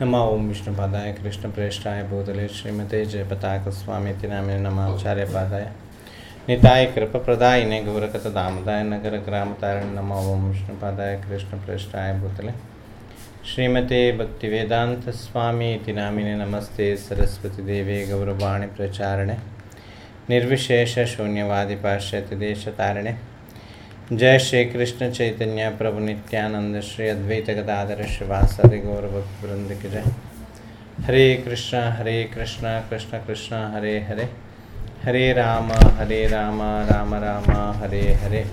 नमो ओं विष्णुपादाय कृष्णप्रेष्ठाय भूतले श्रीमते जयपताकस्वामीति नामे। नमाचार्यपादाय निताय कृपप्रदायिने गौरकतदामदाय नगरग्रामतारिणे नमो ओं विष्णुपादाय कृष्णप्रेष्ठाय भूतले। श्रीमते भक्तिवेदान्तस्वामी इति नामिने नमस्ते सरस्वतीदेवे गौरवाणि प्रचारणे। निर्विशेषशून्यवादिपाश्चात्यदेशतारिणे जय श्री कृष्ण चैतन्य प्रभु नित्यानंद श्री अद्वैत गदाधर श्रीवासादि गौरभक्त वृंद की जय हरे कृष्ण हरे कृष्ण कृष्ण कृष्ण हरे हरे हरे రామ హరే రామ రామ రామ హరే హరే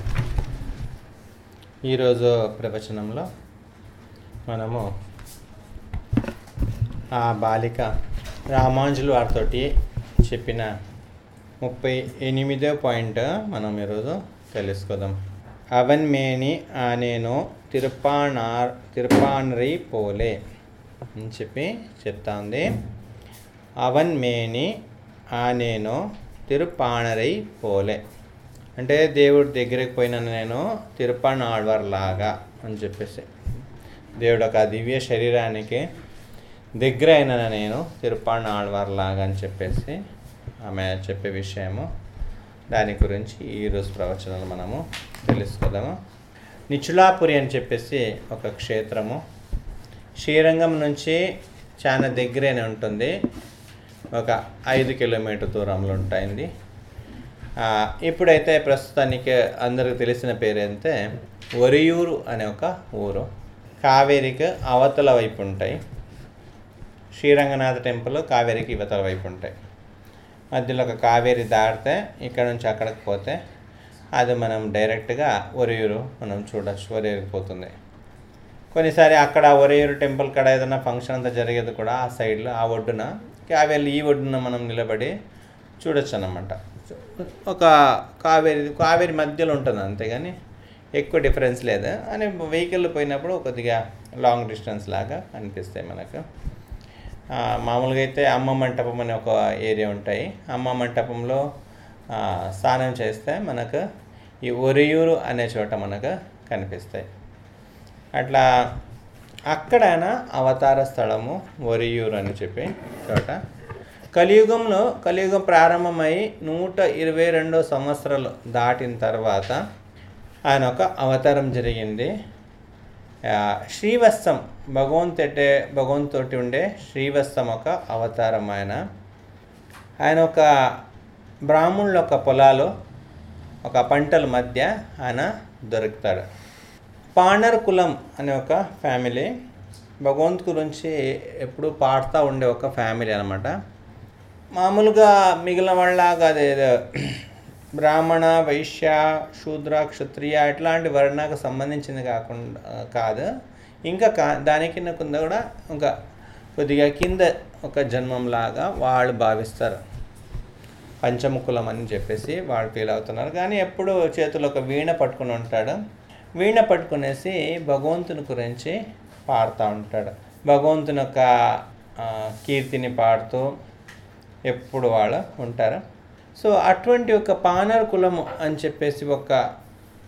ఈరోజు ప్రవచనంలో మనము ఆ బాలిక రామాంజులు వారితోటి చెప్పిన ముప్పై ఎనిమిదో పాయింట్ మనం ఈరోజు తెలుసుకుందాం అవన్మేని ఆనేనో తిరుపాణార్ తిరుపాణరి పోలే అని చెప్పి చెప్తా ఉంది అవన్మేని ఆనేనో తిరుపాణరై పోలే. అంటే దేవుడి దగ్గరికి పోయిన నేను తిరుపాణ లాగా అని చెప్పేసి. దేవుడు ఒక దివ్య శరీరానికి దగ్గర అయిన నేను తిరుపాణ లాగా అని చెప్పేసి ఆమె చెప్పే విషయము. దాని గురించి ఈరోజు ప్రవచనాలు మనము తెలుసుకుందాము. నిచులాపురి అని చెప్పేసి ఒక క్షేత్రము. శ్రీరంగం నుంచి చాలా దగ్గరనే ఉంటుంది. ఒక ఐదు కిలోమీటర్ దూరంలో ఉంటుంది ఇప్పుడైతే ప్రస్తుతానికి అందరికి తెలిసిన పేరు అయితే ఒరియూరు అనే ఒక ఊరు. కావేరికి అవతల వైపు ఉంటాయి. శ్రీరంగనాథ టెంపుల్ కావేరికి ఇవతల వైపు ఉంటాయి. మధ్యలో ఒక కావేరి దాటితే ఇక్కడ నుంచి అక్కడికి పోతే అది మనం డైరెక్ట్గా ఒరేయూరు మనం చూడొచ్చు ఒరియూరుకి పోతుంది. కొన్నిసారి అక్కడ ఒరేయూరు టెంపుల్ కాడ ఏదైనా ఫంక్షన్ అంతా జరిగేది కూడా ఆ సైడ్లో ఆ ఒడ్డున కావేరి ఈ ఒడ్డున మనం నిలబడి చూడొచ్చు అన్నమాట ఒక కావేరి కావేరి మధ్యలో ఉంటుంది అంతేగాని ఎక్కువ డిఫరెన్స్ లేదు. అని వెహికల్ పోయినప్పుడు కొద్దిగా లాంగ్ డిస్టెన్స్ లాగా అనిపిస్తాయి మనకు. మామూలుగా అయితే అమ్మ మంటపం అనే ఒక ఏరియా ఉంటాయి. అమ్మ మంటపంలో స్నానం చేస్తే మనకు ఈ ఒరియూరు అనే చోట మనకు కనిపిస్తాయి. అట్లా అక్కడైనా అవతార స్థలము ఒరియూరు అని చెప్పి చోట. కలియుగంలో కలియుగం ప్రారంభమై నూట ఇరవై రెండో సంవత్సరాలు దాటిన తర్వాత ఆయన ఒక అవతారం జరిగింది. శ్రీవత్సం భగవంతుటే భగవంతుటి ఉండే శ్రీవత్సం ఒక అవతారం ఆయన. ఆయన ఒక బ్రాహ్మణుల ఒక పొలాలు ఒక పంటల మధ్య ఆయన దొరుకుతాడు. పాండర్ కులం అనే ఒక ఫ్యామిలీ భగవంత్ గురించి ఎప్పుడు పాడుతూ ఉండే ఒక ఫ్యామిలీ అనమాట మామూలుగా మిగిలిన వాళ్ళలాగా అదేదో బ్రాహ్మణ వైశ్య శూద్ర క్షత్రియ ఇట్లాంటి వర్ణకు సంబంధించింది కాకుండా కాదు. ఇంకా కా దాని కింద కూడా ఇంకా కొద్దిగా కింద ఒక జన్మంలాగా వాళ్ళు భావిస్తారు. పంచముకులం అని చెప్పేసి వాళ్ళు ఫీల్ అవుతున్నారు. కానీ ఎప్పుడు చేతిలో ఒక వీణ పట్టుకుని ఉంటాడు. వీణ పట్టుకునేసి భగవంతుని గురించి పాడుతూ ఉంటాడు. భగవంతుని యొక్క కీర్తిని పాడుతూ ఎప్పుడు వాళ్ళు ఉంటారు. సో అటువంటి ఒక పానర్ కులము అని చెప్పేసి ఒక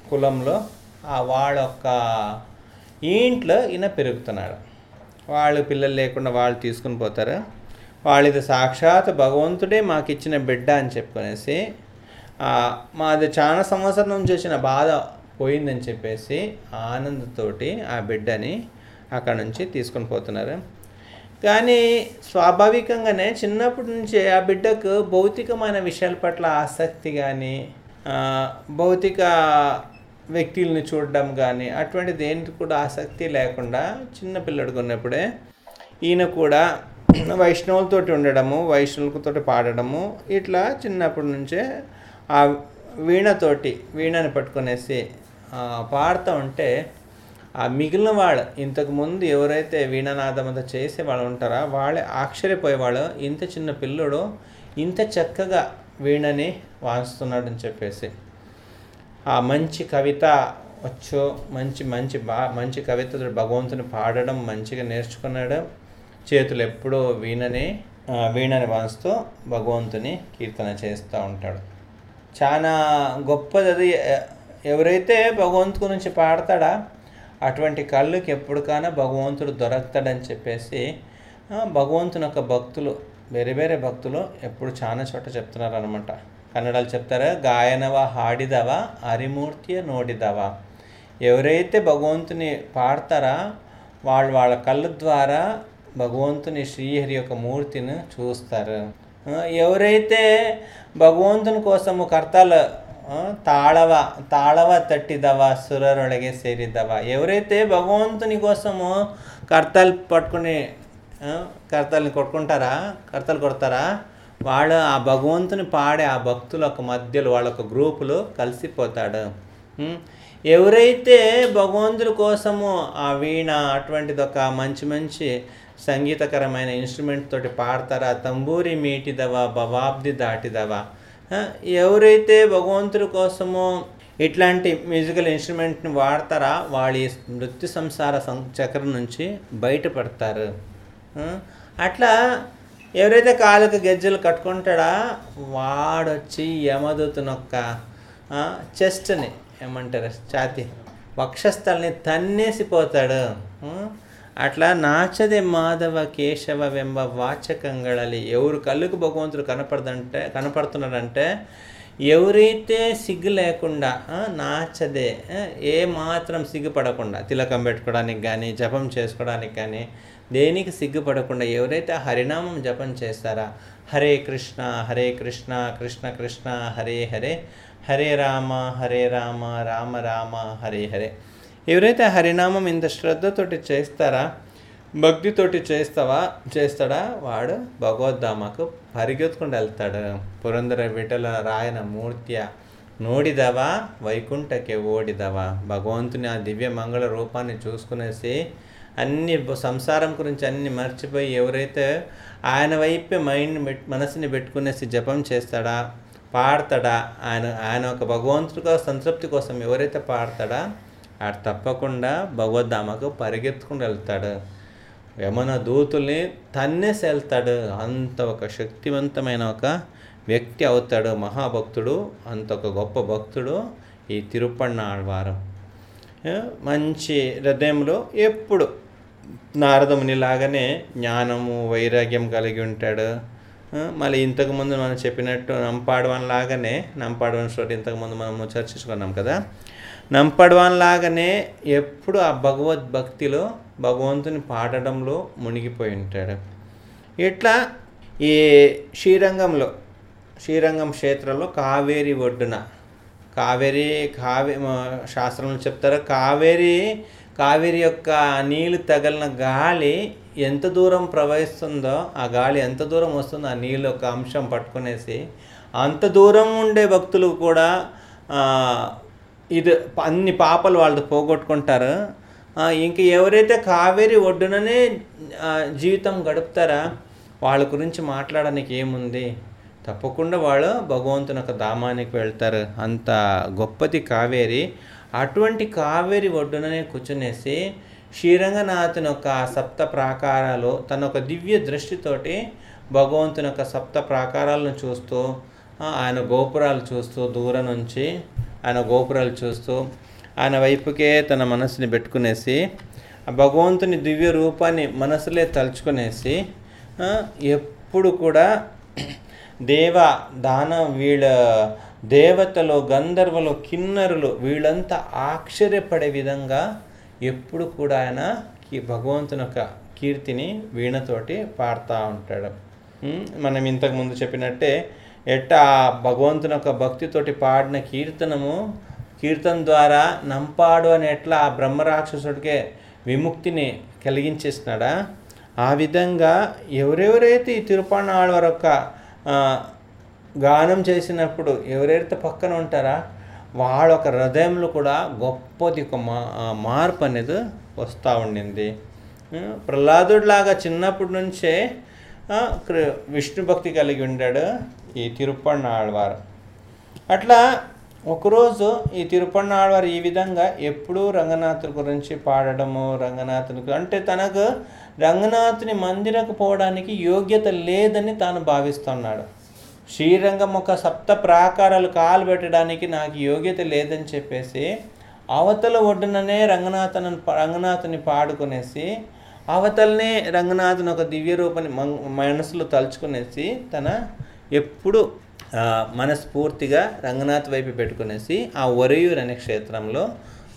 కులంలో ఆ వాళ్ళొక్క ఇంట్లో ఈయన పెరుగుతున్నాడు. వాళ్ళు పిల్లలు లేకుండా వాళ్ళు తీసుకుని పోతారు. వాళ్ళు ఇది సాక్షాత్ భగవంతుడే మాకు ఇచ్చిన బిడ్డ అని చెప్పుకునేసి మాది చాలా సంవత్సరం నుంచి వచ్చిన బాధ పోయిందని చెప్పేసి ఆనందంతోటి ఆ బిడ్డని అక్కడ నుంచి తీసుకొని పోతున్నారు. కానీ స్వాభావికంగానే చిన్నప్పటి నుంచే ఆ బిడ్డకు భౌతికమైన విషయాల పట్ల ఆసక్తి కానీ భౌతిక వ్యక్తులను చూడడం కానీ అటువంటి దేనికి కూడా ఆసక్తి లేకుండా చిన్నపిల్లడికి ఉన్నప్పుడే ఈయన కూడా వైష్ణవులతోటి ఉండడము వైష్ణవులతో పాడడము ఇట్లా చిన్నప్పటి నుంచే ఆ వీణతోటి వీణని పట్టుకునేసి పాడుతూ ఉంటే ఆ మిగిలిన వాళ్ళు ఇంతకుముందు ఎవరైతే వీణానాదం అంతా చేసే వాళ్ళు ఉంటారో వాళ్ళే ఆశ్చర్యపోయేవాళ్ళు. ఇంత చిన్న పిల్లడు ఇంత చక్కగా వీణని వాయిస్తున్నాడని చెప్పేసి. ఆ మంచి కవిత వచ్చు మంచి మంచి బా మంచి కవిత భగవంతుని పాడడం మంచిగా నేర్చుకున్నాడు. చేతులు ఎప్పుడూ వీణని వీణని వాయిస్తూ భగవంతుని కీర్తన చేస్తూ ఉంటాడు. చాలా గొప్పది అది. ఎవరైతే భగవంతు గురించి పాడతాడా అటువంటి కళ్ళుకి ఎప్పుడుకైనా భగవంతుడు దొరకతాడని చెప్పేసి భగవంతుని యొక్క భక్తులు వేరే వేరే భక్తులు ఎప్పుడు చాలా చోట చెప్తున్నారు అనమాట కన్నడలు చెప్తారు గాయనవా హాడిదవా అరిమూర్తి నోడిదవా. ఎవరైతే భగవంతుని పాడతారా వాళ్ళు వాళ్ళ కళ్ళు ద్వారా భగవంతుని శ్రీహరి యొక్క మూర్తిని చూస్తారు. ఎవరైతే భగవంతుని కోసము కర్తలు తాళవ తాళవ తట్టిదవ సురరొళగే సేరిదవ ఎవరైతే భగవంతుని కోసము కర్తలు పట్టుకుని కర్తల్ని కొట్టుకుంటారా కర్తలు కొడతారా వాళ్ళు ఆ భగవంతుని పాడే ఆ భక్తుల ఒక మధ్యలో వాళ్ళ ఒక గ్రూపులు కలిసిపోతాడు ఎవరైతే భగవంతుడి కోసము ఆ వీణ అటువంటిది ఒక మంచి మంచి సంగీతకరమైన ఇన్స్ట్రుమెంట్ తోటి పాడతారా తంబూరి మీటిదవా భవాబ్ది దాటిదవా ఎవరైతే భగవంతుడి కోసము ఇట్లాంటి మ్యూజికల్ ఇన్స్ట్రుమెంట్ని వాడతారా వాళ్ళ మృత్యు నృత్య సంసార సం చక్రం నుంచి బయటపడతారు. అట్లా ఎవరైతే కాళ్ళకు గెజ్జలు కట్టుకుంటాడా వాడొచ్చి యమదూతనొక్క చెస్ట్ని ఏమంటారు ఛాతి వక్షస్థల్ని తన్నేసిపోతాడు. అట్లా నాచదే మాధవ కేశవ వెంబ వాచకంగళలి. ఎవరు కళ్ళుకు భగవంతుడు కనపడదంటే కనపడుతున్నాడంటే ఎవరైతే సిగ్గు లేకుండా నాచదే ఏ మాత్రం సిగ్గుపడకుండా తిలకం పెట్టుకోవడానికి కానీ జపం చేసుకోవడానికి కానీ దేనికి సిగ్గుపడకుండా ఎవరైతే హరినామం జపం చేస్తారా హరే కృష్ణ హరే కృష్ణ కృష్ణ కృష్ణ హరే హరే హరే రామ హరే రామ రామ రామ హరే హరే. ఎవరైతే హరినామం ఇంత శ్రద్ధతోటి చేస్తారా భక్తితోటి చేస్తావా చేస్తాడా వాడు భగవద్ధామకు పరిగెత్తుకుండా వెళ్తాడు. పురందర విఠల రాయన మూర్త్య నోడిదవా వైకుంఠకే ఓడిదవా? భగవంతుని ఆ దివ్య మంగళ రూపాన్ని చూసుకునేసి అన్ని సంసారం గురించి అన్ని మర్చిపోయి ఎవరైతే ఆయన వైపే మైండ్ పెట్ మనసుని పెట్టుకునేసి జపం చేస్తాడా పాడతాడా ఆయన ఆయన ఒక భగవంతుడి కోసం సంతృప్తి కోసం ఎవరైతే పాడతాడా ఆడు తప్పకుండా భగవద్ధామకు పరిగెత్తుకుని వెళ్తాడు. యమన దూతుల్ని తన్నేసి వెళ్తాడు అంత ఒక శక్తివంతమైన ఒక వ్యక్తి అవుతాడు మహాభక్తుడు అంత ఒక గొప్ప భక్తుడు ఈ తిరుపన్న ఆళ్వారం మంచి హృదయంలో ఎప్పుడు నారదముని లాగానే జ్ఞానము వైరాగ్యం కలిగి ఉంటాడు. మళ్ళీ ఇంతకుముందు మనం చెప్పినట్టు నంపాడవన్ లాగానే నంపాడవన్ స్టోరీ ఇంతకుముందు మనము చర్చించుకున్నాం కదా. నంపడవాన్ లాగానే ఎప్పుడు ఆ భగవద్భక్తిలో భగవంతుని పాడడంలో మునిగిపోయి ఉంటాడు. ఇట్లా ఈ శ్రీరంగంలో శ్రీరంగం క్షేత్రంలో కావేరి ఒడ్డున కావేరి కావే శాస్త్రంలో చెప్తారు కావేరి కావేరి యొక్క నీళ్ళు తగిలిన గాలి ఎంత దూరం ప్రవహిస్తుందో ఆ గాలి ఎంత దూరం వస్తుందో ఆ నీళ్ళు ఒక అంశం పట్టుకునేసి అంత దూరం ఉండే భక్తులు కూడా ఇది అన్ని పాపలు వాళ్ళు పోగొట్టుకుంటారు. ఇంక ఎవరైతే కావేరి ఒడ్డుననే జీవితం గడుపుతారా? వాళ్ళ గురించి మాట్లాడడానికి ఏముంది? తప్పకుండా వాళ్ళు భగవంతుని యొక్క ధామానికి వెళ్తారు. అంత గొప్పది కావేరి. అటువంటి కావేరి ఒడ్డుననే కూర్చునేసి శ్రీరంగనాథుని యొక్క సప్త ప్రాకారాలు తన ఒక దివ్య దృష్టితోటి భగవంతుని యొక్క సప్త ప్రాకారాలను చూస్తూ ఆయన గోపురాలు చూస్తూ దూరం నుంచి ఆయన గోపురాలు చూస్తూ ఆయన వైపుకే తన మనసుని పెట్టుకునేసి ఆ భగవంతుని దివ్య రూపాన్ని మనసులే తలుచుకునేసి ఎప్పుడు కూడా దేవ దాన వీళ్ళ దేవతలు గంధర్వులు కిన్నరులు వీళ్ళంతా ఆశ్చర్యపడే విధంగా ఎప్పుడు కూడా ఆయన భగవంతుని యొక్క కీర్తిని వీణతోటి పాడుతూ ఉంటాడు. మనం ఇంతకుముందు చెప్పినట్టే ఎట్ట ఆ భగవంతుని యొక్క భక్తితోటి పాడిన కీర్తనము కీర్తన ద్వారా నంపాడు అని ఎట్లా ఆ బ్రహ్మరాక్షసుడికే విముక్తిని కలిగించేసినాడా? ఆ విధంగా ఎవరెవరైతే ఈ తిరుపణ ఆళ్వార్ యొక్క గానం చేసినప్పుడు ఎవరైతే పక్కన ఉంటారా వాళ్ళ ఒక హృదయంలో కూడా గొప్పది ఒక మా మార్పు అనేది వస్తూ ఉండింది. ప్రహ్లాదుడిలాగా చిన్నప్పటి నుంచే విష్ణు భక్తి కలిగి ఉండాడు. ఈ తిరుపణ ఆళ్వారు అట్లా ఒకరోజు ఈ తిరుపన్న ఆళ్వారు ఈ విధంగా ఎప్పుడూ రంగనాథుని గురించి పాడడము రంగనాథుని అంటే తనకు రంగనాథుని మందిరకు పోవడానికి యోగ్యత లేదని తాను భావిస్తున్నాడు. శ్రీరంగం ఒక సప్త ప్రాకారాలు కాలు పెట్టడానికి నాకు యోగ్యత లేదని చెప్పేసి అవతల ఒడ్డుననే రంగనాథను రంగనాథుని పాడుకునేసి అవతలనే రంగనాథుని ఒక దివ్య రూపాన్ని మనసులో తలుచుకునేసి తన ఎప్పుడు మనస్ఫూర్తిగా రంగనాథ్ వైపు పెట్టుకునేసి ఆ ఒరయూరు అనే క్షేత్రంలో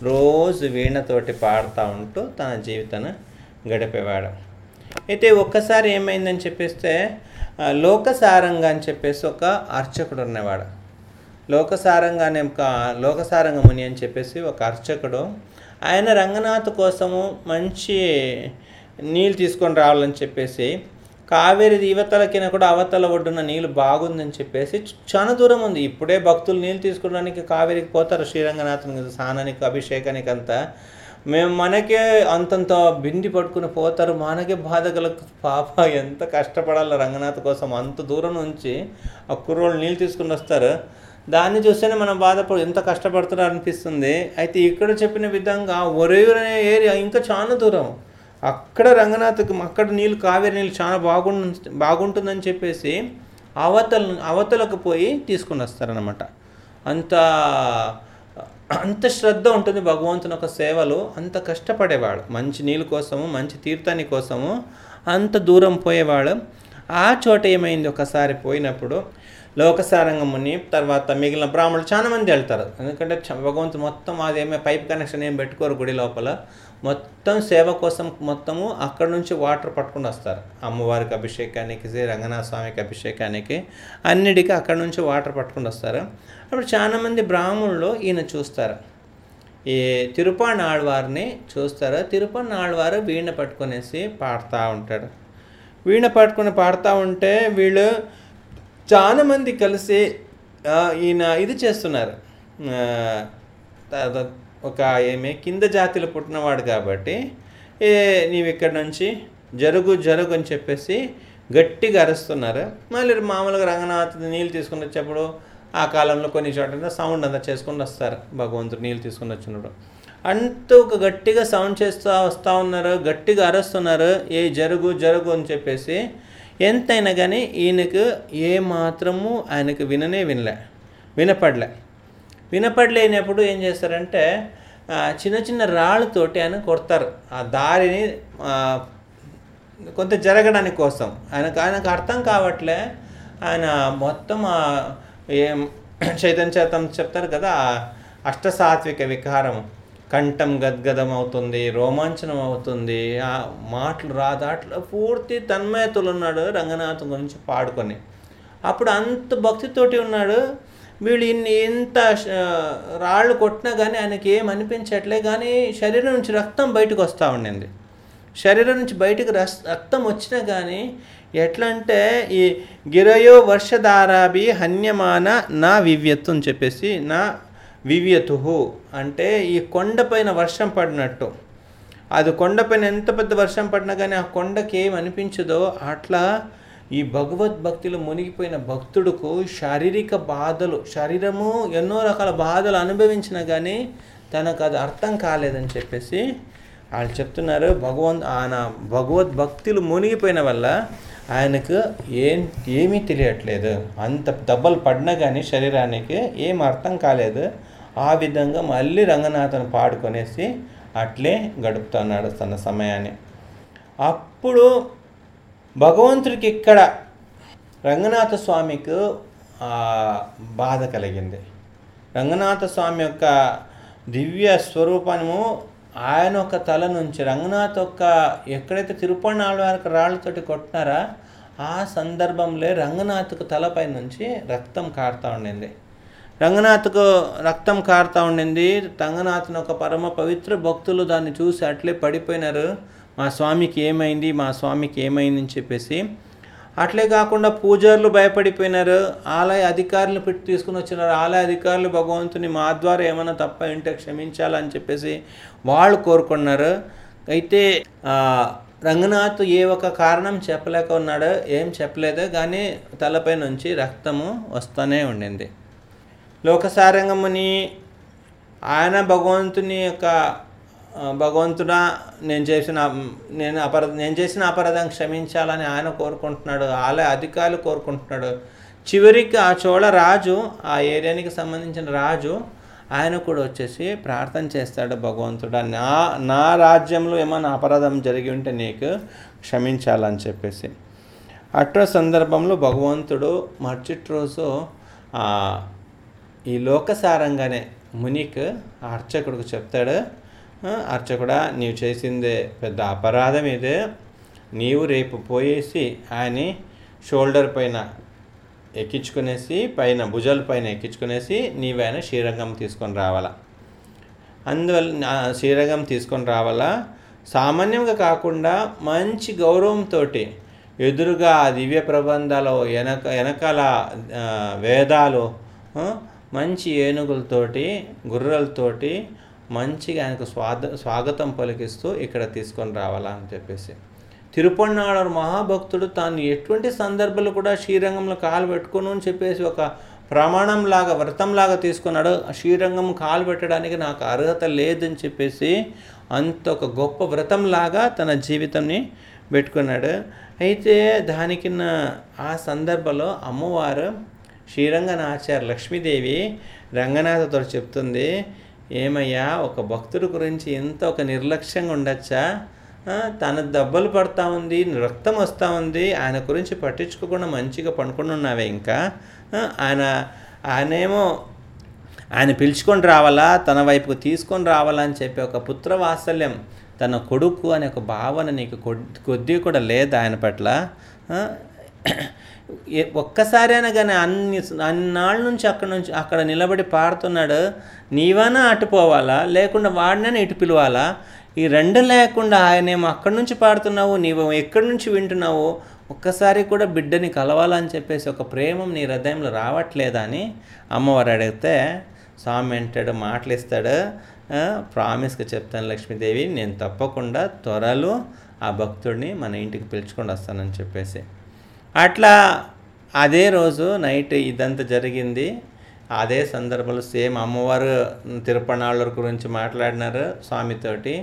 రోజు వీణతోటి పాడుతూ ఉంటూ తన జీవితాన్ని గడిపేవాడు. అయితే ఒక్కసారి ఏమైందని చెప్పేస్తే లోకసారంగా అని చెప్పేసి ఒక అర్చకుడు ఉన్నవాడు. లోకసారంగా అనే ఒక లోకసారంగ ముని అని చెప్పేసి ఒక అర్చకుడు. ఆయన రంగనాథ్ కోసము మంచి నీళ్ళు తీసుకొని రావాలని చెప్పేసి కావేరి యువతలకిన కూడా అవతల ఒడ్డున నీళ్ళు బాగుందని చెప్పేసి చాలా దూరం ఉంది. ఇప్పుడే భక్తులు నీళ్ళు తీసుకోవడానికి కావేరికి పోతారు. శ్రీరంగనాథునికి స్నానానికి అభిషేకానికి అంతా. మేము మనకే అంతంత బింది పట్టుకుని పోతారు. మనకే బాధ పాప ఎంత కష్టపడాలి రంగనాథ్ కోసం. అంత దూరం నుంచి ఆ కుర్రోళ్ళు నీళ్ళు తీసుకుని వస్తారు. దాన్ని చూస్తేనే మనం బాధపడు ఎంత కష్టపడుతున్నారు అనిపిస్తుంది. అయితే ఇక్కడ చెప్పిన విధంగా ఒరేయూరు అనే ఏరియా ఇంకా చాలా దూరం. అక్కడ రంగనాథ్కి అక్కడ నీళ్ళు కావేరి నీళ్ళు చాలా బాగుండు బాగుంటుందని చెప్పేసి అవతల అవతలకు పోయి తీసుకుని వస్తారనమాట అంత అంత శ్రద్ధ ఉంటుంది భగవంతుని యొక్క సేవలు. అంత కష్టపడేవాడు. మంచి నీళ్ళ కోసము మంచి తీర్థాని కోసము అంత దూరం పోయేవాడు. ఆ చోట ఏమైంది? ఒకసారి పోయినప్పుడు లోకసారంగముని తర్వాత మిగిలిన బ్రాహ్మణులు చాలామంది వెళ్తారు. ఎందుకంటే చ- భగవంతుడు మొత్తం అదేమో పైప్ కనెక్షన్ ఏం పెట్టుకోరు గుడి లోపల. మొత్తం సేవ కోసం మొత్తము అక్కడ నుంచి వాటర్ పట్టుకుని వస్తారు. అమ్మవారికి అభిషేకానికి శ్రీ రంగనాథ స్వామికి అభిషేకానికి అన్నిటికీ అక్కడ నుంచి వాటర్ పట్టుకుని వస్తారు. అప్పుడు చాలామంది బ్రాహ్మణులు ఈయన చూస్తారు. ఈ తిరుపాణి చూస్తారు. తిరుపాణి ఆళ్వారు వీణ పట్టుకునేసి పాడుతూ ఉంటాడు. వీణ పట్టుకుని పాడుతూ ఉంటే వీళ్ళు చాలామంది కలిసి ఈయన ఇది చేస్తున్నారు. ఒక ఏమి కింద జాతిలో పుట్టినవాడు కాబట్టి ఏ నీవు ఇక్కడ నుంచి జరుగు జరుగు అని చెప్పేసి గట్టిగా అరుస్తున్నారు. మళ్ళీ మామూలుగా రంగనాథ్ నీళ్ళు తీసుకుని వచ్చేప్పుడు ఆ కాలంలో కొన్ని చోట్ల సౌండ్ అంతా చేసుకుని వస్తారు. భగవంతుడు నీళ్ళు తీసుకుని వచ్చినప్పుడు. అంత ఒక గట్టిగా సౌండ్ చేస్తూ వస్తూ ఉన్నారు గట్టిగా అరుస్తున్నారు. ఏ జరుగు జరుగు అని చెప్పేసి ఎంతైనా కానీ ఈయనకు ఏ మాత్రము ఆయనకు విననే వినలే వినపడలే. వినపడలేనప్పుడు ఏం చేస్తారంటే చిన్న చిన్న రాళ్ళతోటి ఆయన కొడతారు. ఆ దారిని కొంత జరగడానికి కోసం. ఆయనకు ఆయనకు అర్థం కావట్లే. ఆయన మొత్తం ఏం చైతన్య చేతం చెప్తారు కదా అష్టసాత్విక వికారం. కంఠం గద్గదం అవుతుంది రోమాంచనం అవుతుంది ఆ మాటలు రాదు అట్లా పూర్తి తన్మయతలు ఉన్నాడు రంగనాథం గురించి పాడుకొని. అప్పుడు అంత భక్తితోటి ఉన్నాడు వీళ్ళు ఇన్ని ఇంత రాళ్ళు కొట్టినా కానీ ఆయనకి ఏం అనిపించట్లే కానీ శరీరం నుంచి రక్తం బయటకు వస్తూ ఉండింది. శరీరం నుంచి బయటకు రస్ రక్తం వచ్చినా కానీ ఎట్లా అంటే ఈ గిరయో వర్షధారాభి హన్యమాన నా వివ్యత్తు అని చెప్పేసి నా వివ్యతు అంటే ఈ కొండపైన వర్షం పడినట్టు. అది కొండపైన ఎంత పెద్ద వర్షం పడినా కానీ ఆ కొండకి ఏం అనిపించదో అట్లా ఈ భగవద్భక్తిలో మునిగిపోయిన భక్తుడుకు శారీరక బాధలు శరీరము ఎన్నో రకాల బాధలు అనుభవించినా కానీ తనకు అది అర్థం కాలేదని చెప్పేసి వాళ్ళు చెప్తున్నారు. భగవంత్ ఆయన భగవద్భక్తులు మునిగిపోయిన వల్ల ఆయనకు ఏం ఏమీ తెలియట్లేదు. అంత దెబ్బలు పడినా కానీ శరీరానికి ఏం అర్థం కాలేదు. ఆ విధంగా మళ్ళీ రంగనాథను పాడుకొనేసి అట్లే గడుపుతున్నాడు తన సమయాన్ని. అప్పుడు భగవంతుడికి ఇక్కడ రంగనాథ స్వామికి బాధ కలిగింది. రంగనాథ స్వామి యొక్క దివ్య స్వరూపము ఆయన ఒక తల నుంచి రంగనాథ్ యొక్క ఎక్కడైతే తిరుపణాళ్ళవారికి రాళ్ళతోటి కొట్టినారా ఆ సందర్భంలో రంగనాథ్కు తలపై నుంచి రక్తం కారుతూ ఉండింది. రంగనాథ్కు రక్తం కారుతూ ఉండింది. రంగనాథ్ని ఒక పరమ పవిత్ర భక్తులు దాన్ని చూసి అట్లే పడిపోయినారు. మా స్వామికి ఏమైంది మా స్వామికి ఏమైంది అని చెప్పేసి అట్లే కాకుండా పూజారులు భయపడిపోయినారు. ఆలయ అధికారులు పెట్టి తీసుకుని వచ్చినారు. ఆలయ అధికారులు భగవంతుని మా ద్వారా ఏమైనా తప్ప ఉంటే క్షమించాలని చెప్పేసి వాళ్ళు కోరుకున్నారు. అయితే రంగనాథ్ ఏ ఒక కారణం చెప్పలేక ఉన్నాడు. ఏం చెప్పలేదు. కానీ తలపై నుంచి రక్తము వస్తూనే ఉండింది. లోకసారంగముని ఆయన భగవంతుని యొక్క భగవంతుడా నేను చేసిన నేను అపర నేను చేసిన అపరాధం క్షమించాలని ఆయన కోరుకుంటున్నాడు ఆలయ అధికారులు కోరుకుంటున్నాడు. చివరికి ఆ చోళ రాజు ఆ ఏరియానికి సంబంధించిన రాజు ఆయన కూడా వచ్చేసి ప్రార్థన చేస్తాడు భగవంతుడా నా నా రాజ్యంలో ఏమైనా అపరాధం జరిగి ఉంటే నీకు క్షమించాలని చెప్పేసి. అట్ట సందర్భంలో భగవంతుడు మర్చిట్ రోజు ఈ లోకసారంగానే మునికి అర్చకుడికి చెప్తాడు అర్చకుడా నీవు చేసిందే పెద్ద అపరాధం ఇది. నీవు రేపు పోయేసి ఆయన షోల్డర్ పైన ఎక్కించుకునేసి పైన భుజాల పైన ఎక్కించుకునేసి నీవైన శ్రీరంగం తీసుకొని రావాలా. అందువల్ల శ్రీరంగం తీసుకొని రావాలా? సామాన్యంగా కాకుండా మంచి గౌరవంతో ఎదురుగా దివ్య ప్రబంధాలు వెనక వెనకాల వేదాలు మంచి ఏనుగులతోటి గుర్రలతోటి మంచిగా ఆయనకు స్వాద స్వాగతం పలికిస్తూ ఇక్కడ తీసుకొని రావాలా అని చెప్పేసి. తిరుపన్నాడు మహాభక్తుడు తాను ఎటువంటి సందర్భాలు కూడా శ్రీరంగంలో కాలు పెట్టుకును అని చెప్పేసి ఒక ప్రమాణంలాగా వ్రతంలాగా తీసుకున్నాడు. శ్రీరంగం కాలు పెట్టడానికి నాకు అర్హత లేదని చెప్పేసి అంత ఒక గొప్ప వ్రతంలాగా తన జీవితాన్ని పెట్టుకున్నాడు. అయితే దానికి నా- ఆ సందర్భంలో అమ్మవారు శ్రీరంగనాచార్య లక్ష్మీదేవి రంగనాథతో చెప్తుంది ఏమయ్యా ఒక భక్తుడి గురించి ఎంత ఒక నిర్లక్ష్యంగా ఉండొచ్చా? తన దెబ్బలు పడతా ఉంది రక్తం వస్తూ ఉంది ఆయన గురించి పట్టించుకోకుండా మంచిగా పడుకుని ఉన్నావే ఇంకా? ఆయన ఆయనేమో ఆయన పిలుచుకొని రావాలా తన వైపుకు తీసుకొని రావాలా అని చెప్పి ఒక పుత్ర వాత్సల్యం తన కొడుకు అనే ఒక భావన నీకు కొద్ది కొద్ది కూడా లేదు ఆయన పట్ల? ఒక్కసారైనా కానీ అన్ని అన్నాళ్ళ నుంచి అక్కడ నుంచి అక్కడ నిలబడి పాడుతున్నాడు నీవైనా అటు పోవాలా? లేకుండా వాడినైనా ఇటు పిలవాలా? ఈ రెండు లేకుండా ఆయనేమో అక్కడి నుంచి పాడుతున్నావు నీవు ఎక్కడి నుంచి వింటున్నావు? ఒక్కసారి కూడా బిడ్డని కలవాలని చెప్పేసి ఒక ప్రేమం నీ హృదయంలో రావట్లేదా అని అమ్మవారు అడిగితే స్వామి అంటాడు మాటలు ఇస్తాడు ప్రామిస్గా చెప్తాను లక్ష్మీదేవి నేను తప్పకుండా త్వరలో ఆ భక్తుడిని మన ఇంటికి పిలుచుకొని వస్తానని చెప్పేసి. అట్లా అదే రోజు నైట్ ఇదంతా జరిగింది. అదే సందర్భంలో సేమ్ అమ్మవారు తిరుపణాళ్ళ గురించి మాట్లాడినారు స్వామితోటి.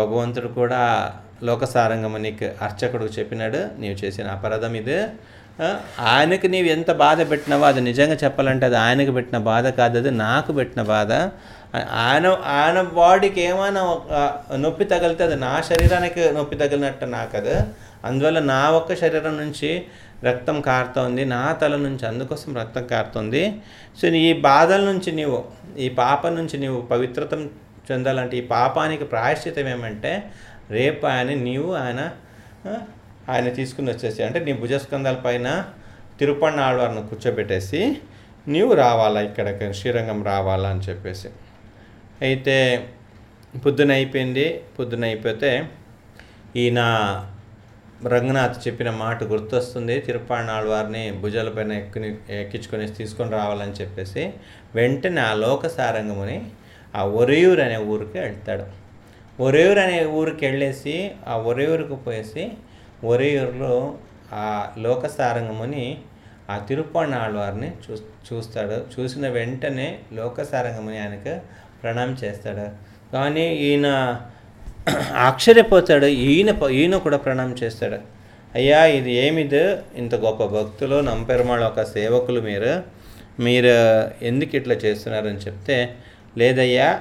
భగవంతుడు కూడా లోకసారంగమునికి అర్చకుడు చెప్పినాడు నీవు చేసిన అపరాధం ఇది. ఆయనకు ఆయనకి నీవు ఎంత బాధ పెట్టినావో అది నిజంగా చెప్పాలంటే అది ఆయనకు పెట్టిన బాధ కాదు అది నాకు పెట్టిన బాధ. ఆయన ఆయన బాడీకి ఏమైనా నొప్పి తగిలితే అది నా శరీరానికి నొప్పి తగిలినట్టు నాకు అది. అందువల్ల నా ఒక్క శరీరం నుంచి రక్తం కారుతోంది నా తల నుంచి అందుకోసం రక్తం కారుతోంది. సో నీ ఈ బాధల నుంచి నీవు ఈ పాపం నుంచి నీవు పవిత్రతం చెందాలంటే ఈ పాపానికి ప్రాయశ్చితం ఏమంటే రేపు ఆయన నీవు ఆయన ఆయన తీసుకుని వచ్చేసి అంటే నీ భుజస్కంధాల పైన తిరుపన్న ఆళ్వారిని కూర్చోబెట్టేసి నీవు రావాలా ఇక్కడికి శ్రీరంగం రావాలా అని చెప్పేసి. అయితే పొద్దున అయిపోయింది పొద్దున అయిపోతే ఈయన రంగనాథ్ చెప్పిన మాట గుర్తొస్తుంది. తిరుపాణాల వారిని భుజాలపైన ఎక్కుని ఎక్కించుకొని తీసుకొని రావాలని చెప్పేసి వెంటనే ఆ లోకసారంగముని ఆ ఒరేయూరు అనే ఊరికి వెళ్తాడు ఒరేయూరు అనే ఊరికి వెళ్ళేసి ఆ ఒరేయూరుకు పోయేసి ఒరేయూరులో ఆ లోకసారంగముని ఆ తిరుపన్నాళ్ళ వారిని చూ చూస్తాడు. చూసిన వెంటనే లోకసారంగముని ఆయనకు ప్రణామం చేస్తాడు. కానీ ఈయన ఆశ్చర్యపోతాడు. ఈయన ఈయన కూడా ప్రణామం చేస్తాడు. అయ్యా ఇది ఏమిది? ఇంత గొప్ప భక్తులు నంపెరుమాళ ఒక సేవకులు మీరు. మీరు ఎందుకు ఇట్లా చేస్తున్నారని చెప్తే లేదయ్యా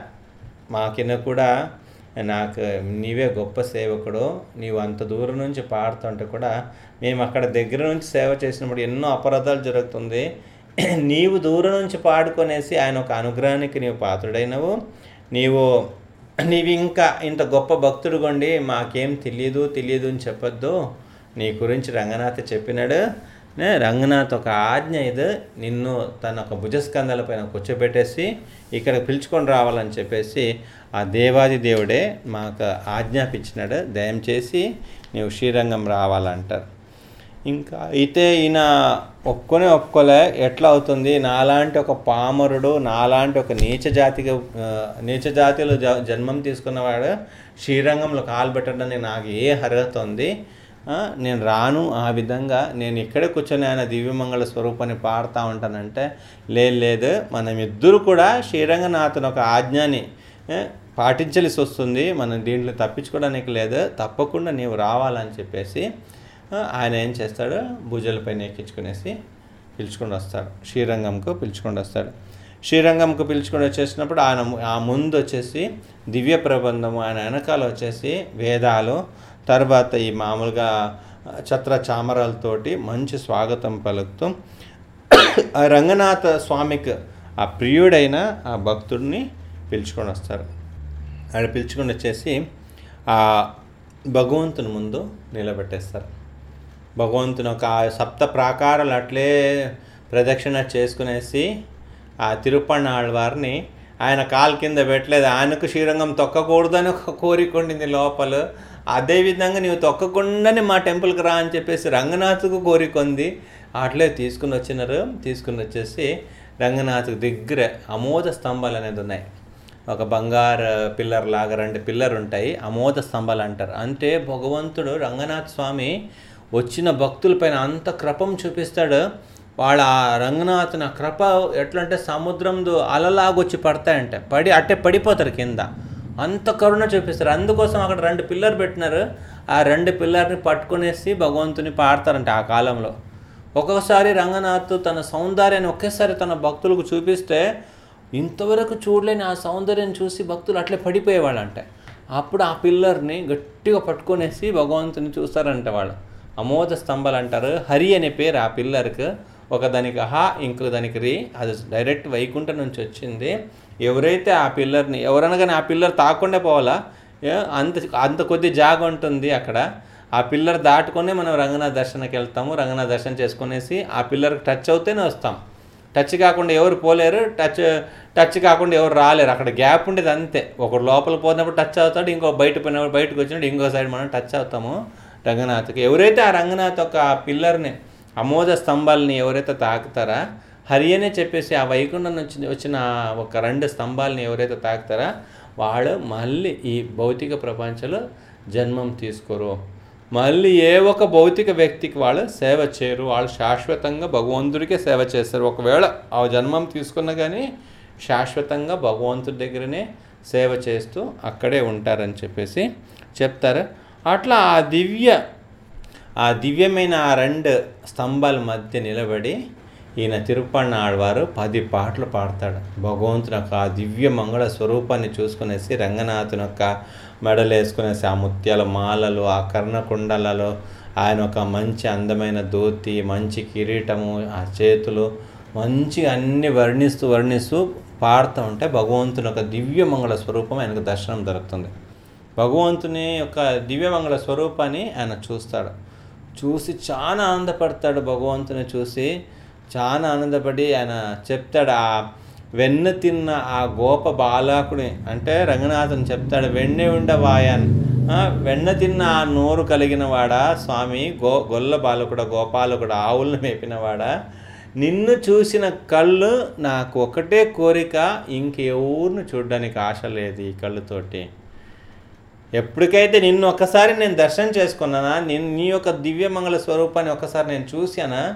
మాకిన కూడా నాకు నీవే గొప్ప సేవకుడు. నీవు అంత దూరం నుంచి పాడుతుంటే కూడా మేము అక్కడ దగ్గర నుంచి సేవ చేసినప్పుడు ఎన్నో అపరాధాలు జరుగుతుంది. నీవు దూరం నుంచి పాడుకొనేసి ఆయన ఒక అనుగ్రహానికి నీవు పాత్రుడైనవు. నీవు నీవింకా ఇంత గొప్ప భక్తుడు కొండి మాకేం తెలియదు తెలియదు అని చెప్పొద్దు. నీ గురించి రంగనాథ్ చెప్పినాడు. నే, రంగనాథ్ ఒక ఆజ్ఞ ఇది. నిన్ను తన ఒక భుజస్కంధాల పైన కూర్చోబెట్టేసి ఇక్కడ పిలుచుకొని రావాలని చెప్పేసి ఆ దేవాది దేవుడే మాకు ఆజ్ఞాపించినాడు. దయచేసి నీవు శ్రీరంగం రావాలంటారు. ఇంకా అయితే ఈయన ఒక్కనే ఒక్కలే ఎట్లా అవుతుంది? నాలాంటి ఒక పామరుడు నాలాంటి ఒక నీచ జాతిగా నీచ జాతిలో జ- జన్మం తీసుకున్నవాడు శ్రీరంగంలో కాలు పెట్టడానికి నాకు ఏ అర్హత ఉంది? నేను రాను. ఆ విధంగా నేను ఇక్కడే కూర్చొని ఆయన దివ్యమంగళ స్వరూపాన్ని పాడుతూ ఉంటానంటే లేదు లేదు. మనం ఇద్దరు కూడా శ్రీరంగనాథుని ఒక ఆజ్ఞాని పాటించాల్సి వస్తుంది. మనం దీంట్లో తప్పించుకోవడానికి లేదు. తప్పకుండా నీవు రావాలని చెప్పేసి ఆయన ఏం చేస్తాడు? భుజాలపైన ఎక్కించుకునేసి పిలుచుకొని వస్తాడు. శ్రీరంగంకు పిలుచుకొని వస్తాడు. శ్రీరంగంకు పిలుచుకొని వచ్చేసినప్పుడు ఆయన ఆ ముందు వచ్చేసి దివ్య ప్రబంధము ఆయన వెనకాల వచ్చేసి వేదాలు తర్వాత ఈ మామూలుగా ఛత్ర చామరాలతోటి మంచి స్వాగతం పలుకుతూ ఆ రంగనాథ స్వామికి ఆ ప్రియుడైన ఆ భక్తుడిని పిలుచుకొని వస్తారు. ఆడ పిలుచుకొని వచ్చేసి ఆ భగవంతుని ముందు నిలబెట్టేస్తారు. భగవంతుని ఒక సప్త ప్రాకారాలు అట్లే ప్రదక్షిణ చేసుకునేసి ఆ తిరుపన్నాళ్ళవారిని ఆయన కాలు కింద పెట్టలేదు. ఆయనకు శ్రీరంగం తొక్కకూడదని ఒక కోరిక ఉండింది లోపల. అదేవిధంగా నీవు తొక్కకుండానే మా టెంపుల్కి రా అని చెప్పేసి రంగనాథ్కు కోరిక ఉంది. అట్లే తీసుకుని వచ్చినారు. తీసుకుని వచ్చేసి రంగనాథ్కు దగ్గర అమోద స్తంభాలు అనేది ఉన్నాయి. ఒక బంగారు పిల్లర్ లాగా రెండు పిల్లర్ ఉంటాయి. అమోద స్తంభాలు అంటారు. అంటే భగవంతుడు రంగనాథ్ స్వామి వచ్చిన భక్తులపైన అంత కృపం చూపిస్తాడు. వాళ్ళ ఆ రంగనాథుని ఆ కృప ఎట్లా అంటే సముద్రంలో అలలాగొచ్చి పడతాయంట. పడి అట్టే పడిపోతారు కింద. అంత కరుణ చూపిస్తారు. అందుకోసం అక్కడ రెండు పిల్లర్ పెట్టినారు. ఆ రెండు పిల్లర్ని పట్టుకునేసి భగవంతుని పాడతారంట ఆ కాలంలో. ఒక్కొక్కసారి రంగనాథ్ తన సౌందర్యాన్ని ఒకేసారి తన భక్తులకు చూపిస్తే ఇంతవరకు చూడలేని ఆ సౌందర్యం చూసి భక్తులు అట్లే పడిపోయేవాళ్ళంట. అప్పుడు ఆ పిల్లర్ని గట్టిగా పట్టుకొనేసి భగవంతుని చూస్తారంట వాళ్ళు. అమోద స్తంభాలు అంటారు. హరి అనే పేరు ఆ పిల్లర్కి. ఒక దానికి హా ఇంకో దానికి రి. అది డైరెక్ట్ వైకుంఠం నుంచి వచ్చింది. ఎవరైతే ఆ పిల్లర్ని ఎవరైనా కానీ ఆ పిల్లర్ తాకుండా పోవాలా? అంత అంత కొద్ది జాగ ఉంటుంది అక్కడ. ఆ పిల్లర్ దాటుకొని మనం రంగనాథ్ దర్శనకి వెళ్తాము. రంగనాథ్ దర్శనం చేసుకునేసి ఆ పిల్లర్కి టచ్ అవుతేనే వస్తాం. టచ్ కాకుండా ఎవరు పోలేరు. టచ్ టచ్ కాకుండా ఎవరు రాలేరు. అక్కడ గ్యాప్ ఉండేది అంతే. ఒకడు లోపల పోయినప్పుడు టచ్ అవుతాడు ఇంకో బయట పోయినప్పుడు బయటకు వచ్చినప్పుడు ఇంకో సైడ్ మనం టచ్ అవుతాము. రంగనాథ్కి. ఎవరైతే ఆ రంగనాథ్ ఒక ఆ పిల్లర్ని అమోద స్తంభాలని ఎవరైతే తాకుతారా హరి అనే చెప్పేసి ఆ వైకుంఠం నుంచి వచ్చిన ఒక రెండు స్తంభాలని ఎవరైతే తాకుతారా వాళ్ళు మళ్ళీ ఈ భౌతిక ప్రపంచంలో జన్మం తీసుకోరు. మళ్ళీ ఏ ఒక భౌతిక వ్యక్తికి వాళ్ళు సేవ చేయరు. వాళ్ళు శాశ్వతంగా భగవంతుడికే సేవ చేస్తారు. ఒకవేళ ఆ జన్మం తీసుకున్నా కానీ శాశ్వతంగా భగవంతుడి దగ్గరనే సేవ చేస్తూ అక్కడే ఉంటారని చెప్పేసి చెప్తారు. అట్లా ఆ దివ్య ఆ దివ్యమైన ఆ రెండు స్తంభాల మధ్య నిలబడి ఈయన తిరుపన్న ఆడవారు పది పాటలు పాడతాడు. భగవంతుని యొక్క ఆ దివ్య మంగళ స్వరూపాన్ని చూసుకునేసి రంగనాథుని యొక్క మెడలు వేసుకునేసి ఆ ముత్యాల మాలలు ఆ కర్ణకుండలలో ఆయన ఒక మంచి అందమైన ధోతి మంచి కిరీటము ఆ చేతులు మంచి అన్ని వర్ణిస్తూ వర్ణిస్తూ పాడుతూ ఉంటే భగవంతుని యొక్క దివ్య మంగళ స్వరూపం ఆయనకు దర్శనం దొరుకుతుంది. భగవంతుని యొక్క దివ్యమంగళ స్వరూపాన్ని ఆయన చూస్తాడు. చూసి చాలా ఆనందపడతాడు భగవంతుని చూసి. చాలా ఆనందపడి ఆయన చెప్తాడు ఆ వెన్న తిన్న ఆ గోప బాలకుని అంటే రంగనాథుని చెప్తాడు వెన్నె ఉండవాయన్. ఆ, వెన్న తిన్న ఆ నోరు కలిగిన వాడా స్వామి గో గొల్ల బాలకుడ గోపాలకుడు ఆవులను మేపినవాడా నిన్ను చూసిన కళ్ళు నాకు ఒకటే కోరిక ఇంకెవరిని చూడడానికి ఆశ లేదు ఈ కళ్ళుతోటి. ఎప్పటికైతే నిన్ను ఒక్కసారి నేను దర్శనం చేసుకున్నానా నేను నీ యొక్క దివ్యమంగళ స్వరూపాన్ని ఒక్కసారి నేను చూశానా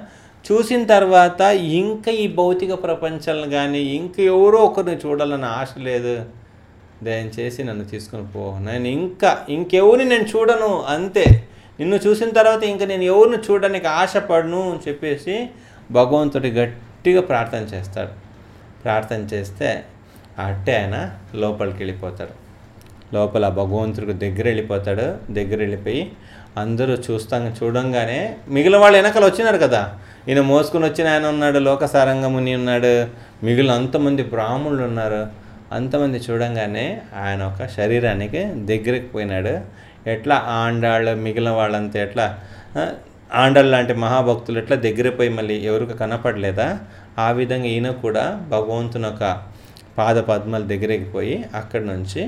చూసిన తర్వాత ఇంకా ఈ భౌతిక ప్రపంచాలను కానీ ఇంక ఎవరో ఒకరిని చూడాలని ఆశ లేదు. దయచేసి నన్ను తీసుకుని పో. నేను ఇంకా ఇంకెవరిని నేను చూడను అంతే. నిన్ను చూసిన తర్వాత ఇంకా నేను ఎవరిని చూడడానికి ఆశపడను అని చెప్పేసి భగవంతుడి గట్టిగా ప్రార్థన చేస్తాడు. ప్రార్థన చేస్తే అట్టే ఆయన లోపలికి వెళ్ళిపోతాడు. లోపల భగవంతుడికి దగ్గర వెళ్ళిపోతాడు దగ్గర వెళ్ళిపోయి అందరూ చూస్తాం చూడంగానే మిగిలిన వాళ్ళు వెనకాల వచ్చినారు కదా. ఈయన మోసుకుని వచ్చిన ఆయన ఉన్నాడు లోకసారంగముని ఉన్నాడు మిగిలిన అంతమంది బ్రాహ్మణులు ఉన్నారు. అంతమంది చూడంగానే ఆయన ఒక శరీరానికి దగ్గరికి పోయినాడు. ఎట్లా ఆండాళ్ళు మిగిలిన వాళ్ళంతా ఎట్లా ఆ, ఆండాళ్ళు లాంటి మహాభక్తులు ఎట్లా దగ్గర పోయి మళ్ళీ ఎవరికి కనపడలేదా? ఆ విధంగా ఈయన కూడా భగవంతుని ఒక పాద పద్మాల దగ్గరికి పోయి అక్కడి నుంచి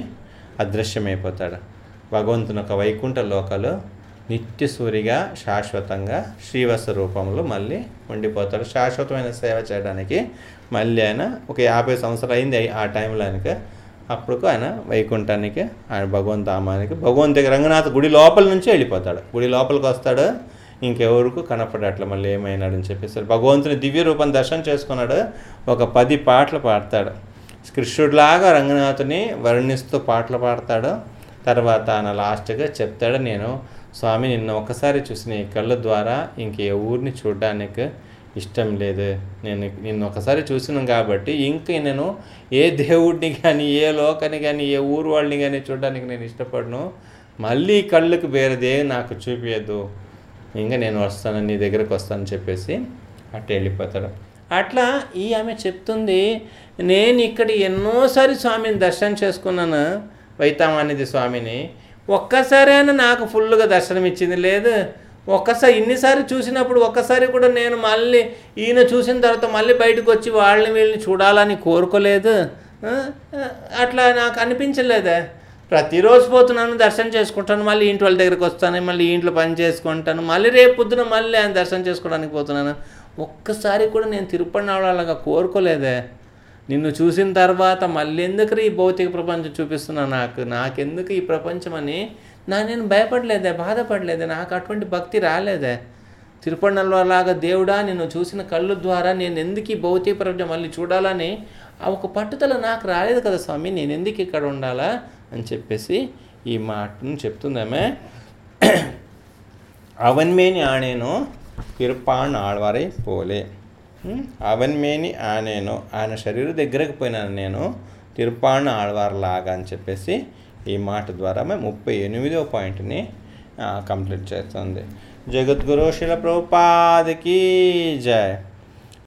అదృశ్యమైపోతాడు. భగవంతుని ఒక వైకుంఠ లోకాలు నిత్య సూరిగా శాశ్వతంగా శ్రీవస రూపంలో మళ్ళీ ఉండిపోతాడు. శాశ్వతమైన సేవ చేయడానికి మళ్ళీ ఆయన ఒక యాభై సంవత్సరాలు అయింది ఆ టైంలో ఆయనకి. అప్పుడు ఆయన వైకుంఠానికి ఆయన భగవంత ఆమానికి భగవంతు దగ్గర రంగనాథ్ గుడి లోపల నుంచి వెళ్ళిపోతాడు. గుడి లోపలికి వస్తాడు. ఇంకెవరికి కనపడట్ల మళ్ళీ ఏమైనాడని చెప్పేసి. భగవంతుని దివ్య రూపం దర్శనం చేసుకున్నాడు. ఒక పది పాటలు పాడతాడు. కృష్ణుడిలాగా రంగనాథుని వర్ణిస్తూ పాటలు పాడతాడు. తర్వాత ఆయన లాస్ట్గా చెప్తాడు నేను స్వామి నిన్న ఒక్కసారి చూసిన ఈ కళ్ళ ద్వారా ఇంకే ఊరిని చూడడానికి ఇష్టం లేదు. నేను నిన్ను ఒకసారి చూసినాం కాబట్టి ఇంక నేను ఏ దేవుడిని కానీ ఏ లోకాన్ని కానీ ఏ ఊరు వాళ్ళని కానీ చూడడానికి నేను ఇష్టపడను. మళ్ళీ కళ్ళకు వేరేదే నాకు చూపించదు ఇంకా నేను వస్తాను నీ దగ్గరకు వస్తానని చెప్పేసి అట్లా వెళ్ళిపోతాడు. అట్లా ఈ ఆమె చెప్తుంది నేను ఇక్కడ ఎన్నోసారి స్వామిని దర్శనం చేసుకున్నాను వైతామానిది స్వామిని. ఒక్కసారైనా నాకు ఫుల్గా దర్శనం ఇచ్చింది లేదు. ఒక్కసారి ఇన్నిసార్లు చూసినప్పుడు ఒక్కసారి కూడా నేను మళ్ళీ ఈయన చూసిన తర్వాత మళ్ళీ బయటకు వచ్చి వాళ్ళని వీళ్ళని చూడాలని కోరుకోలేదు. అట్లా నాకు అనిపించలేదే. ప్రతిరోజు పోతున్నాను దర్శనం చేసుకుంటాను మళ్ళీ ఇంటి వాళ్ళ దగ్గరికి వస్తాను మళ్ళీ ఇంట్లో పని చేసుకుంటాను మళ్ళీ రేపు పొద్దున మళ్ళీ ఆయన దర్శనం చేసుకోవడానికి పోతున్నాను. ఒక్కసారి కూడా నేను తిరుపతి అలాగా కోరుకోలేదే. నిన్ను చూసిన తర్వాత మళ్ళీ ఎందుకు ఈ భౌతిక ప్రపంచం చూపిస్తున్నా నాకు? నాకెందుకు ఈ ప్రపంచం అని? నా నేను భయపడలేదే బాధపడలేదే నాకు అటువంటి భక్తి రాలేదే. తిరుపతిలో లాగా దేవుడా నిన్ను చూసిన కళ్ళు ద్వారా నేను ఎందుకు ఈ భౌతిక ప్రపంచం మళ్ళీ చూడాలని? ఆ ఒక పట్టుదల నాకు రాలేదు కదా స్వామి నేను ఎందుకు ఇక్కడ ఉండాలా? అని చెప్పేసి ఈ మాటను చెప్తుందామే. అవన్మేని ఆనేను తిరుపాన్ పోలే. అవన్మేని ఆనేను ఆయన శరీరం దగ్గరకు పోయినాను నేను తిరుపాన్ లాగా అని చెప్పేసి ఈ మాట ద్వారా మేము ముప్పై ఎనిమిదో పాయింట్ని కంప్లీట్ చేస్తుంది. జగద్గురు శిల ప్రభుపాదికి జయ